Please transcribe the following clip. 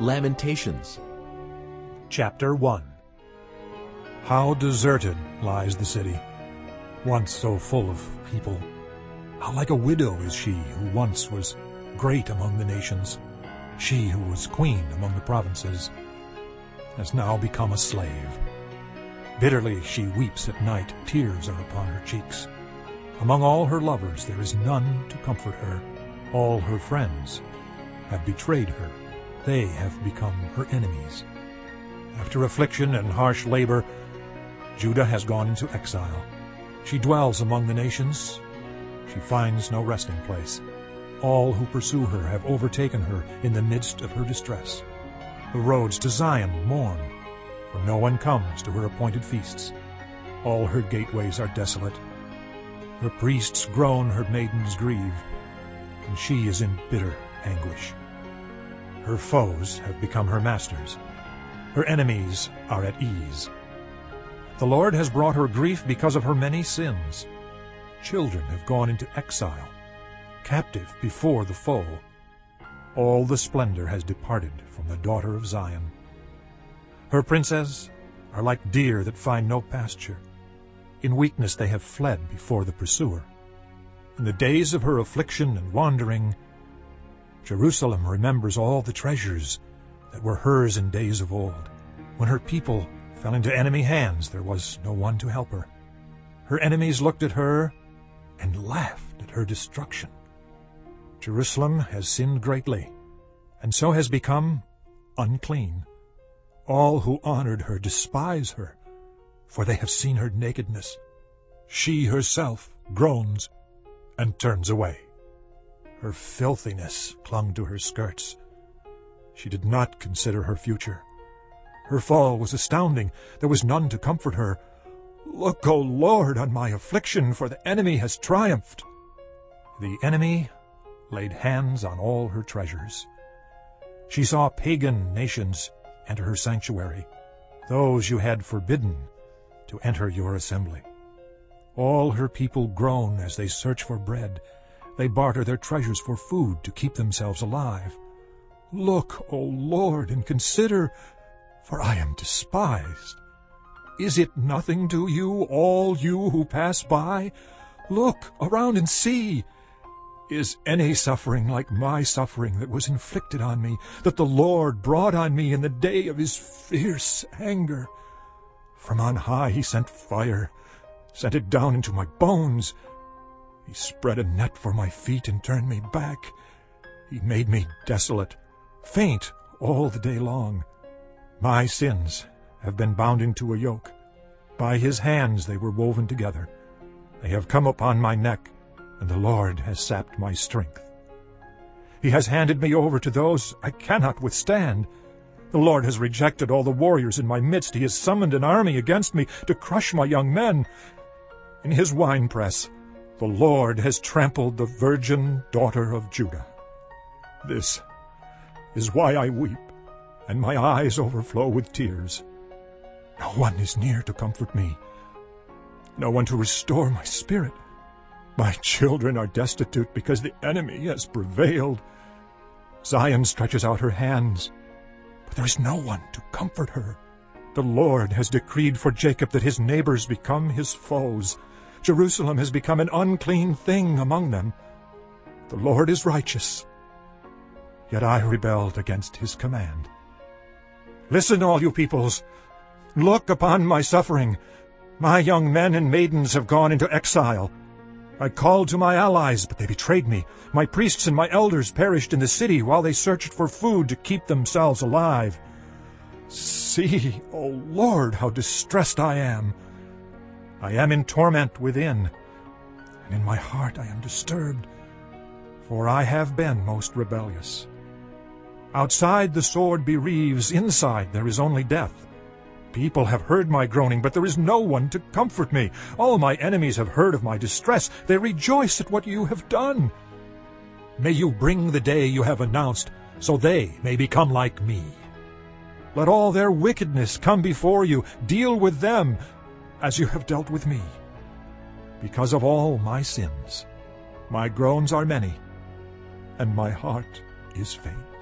Lamentations Chapter 1 How deserted lies the city, once so full of people. How like a widow is she who once was great among the nations, she who was queen among the provinces, has now become a slave. Bitterly she weeps at night, tears are upon her cheeks. Among all her lovers there is none to comfort her. All her friends have betrayed her. They have become her enemies. After affliction and harsh labor, Judah has gone into exile. She dwells among the nations. She finds no resting place. All who pursue her have overtaken her in the midst of her distress. The roads to Zion mourn, for no one comes to her appointed feasts. All her gateways are desolate. Her priests groan, her maidens grieve, and she is in bitter anguish. Her foes have become her masters. Her enemies are at ease. The Lord has brought her grief because of her many sins. Children have gone into exile, captive before the foe. All the splendor has departed from the daughter of Zion. Her princes are like deer that find no pasture. In weakness they have fled before the pursuer. In the days of her affliction and wandering, Jerusalem remembers all the treasures that were hers in days of old. When her people fell into enemy hands, there was no one to help her. Her enemies looked at her and laughed at her destruction. Jerusalem has sinned greatly, and so has become unclean. All who honored her despise her, for they have seen her nakedness. She herself groans and turns away. Her filthiness clung to her skirts. She did not consider her future. Her fall was astounding. There was none to comfort her. Look, O Lord, on my affliction, for the enemy has triumphed. The enemy laid hands on all her treasures. She saw pagan nations enter her sanctuary, those you had forbidden to enter your assembly. All her people groan as they search for bread. They barter their treasures for food to keep themselves alive. Look, O Lord, and consider, for I am despised. Is it nothing to you, all you who pass by? Look around and see. Is any suffering like my suffering that was inflicted on me, that the Lord brought on me in the day of his fierce anger? From on high he sent fire, sent it down into my bones. He spread a net for my feet and turned me back. He made me desolate, faint all the day long. My sins have been bound into a yoke. By his hands they were woven together. They have come upon my neck, and the Lord has sapped my strength. He has handed me over to those I cannot withstand. The Lord has rejected all the warriors in my midst. He has summoned an army against me to crush my young men. In his winepress the Lord has trampled the virgin daughter of Judah. This is why I weep, and my eyes overflow with tears. No one is near to comfort me, no one to restore my spirit. My children are destitute because the enemy has prevailed. Zion stretches out her hands, but there is no one to comfort her. The Lord has decreed for Jacob that his neighbors become his foes. Jerusalem has become an unclean thing among them. The Lord is righteous, yet I rebelled against his command. Listen, all you peoples. Look upon my suffering. My young men and maidens have gone into exile. I called to my allies, but they betrayed me. My priests and my elders perished in the city while they searched for food to keep themselves alive. See, O Lord, how distressed I am. I am in torment within, and in my heart I am disturbed, for I have been most rebellious. Outside the sword bereaves, inside there is only death. People have heard my groaning, but there is no one to comfort me. All my enemies have heard of my distress. They rejoice at what you have done. May you bring the day you have announced, so they may become like me. Let all their wickedness come before you. Deal with them as you have dealt with me. Because of all my sins, my groans are many, and my heart is faint.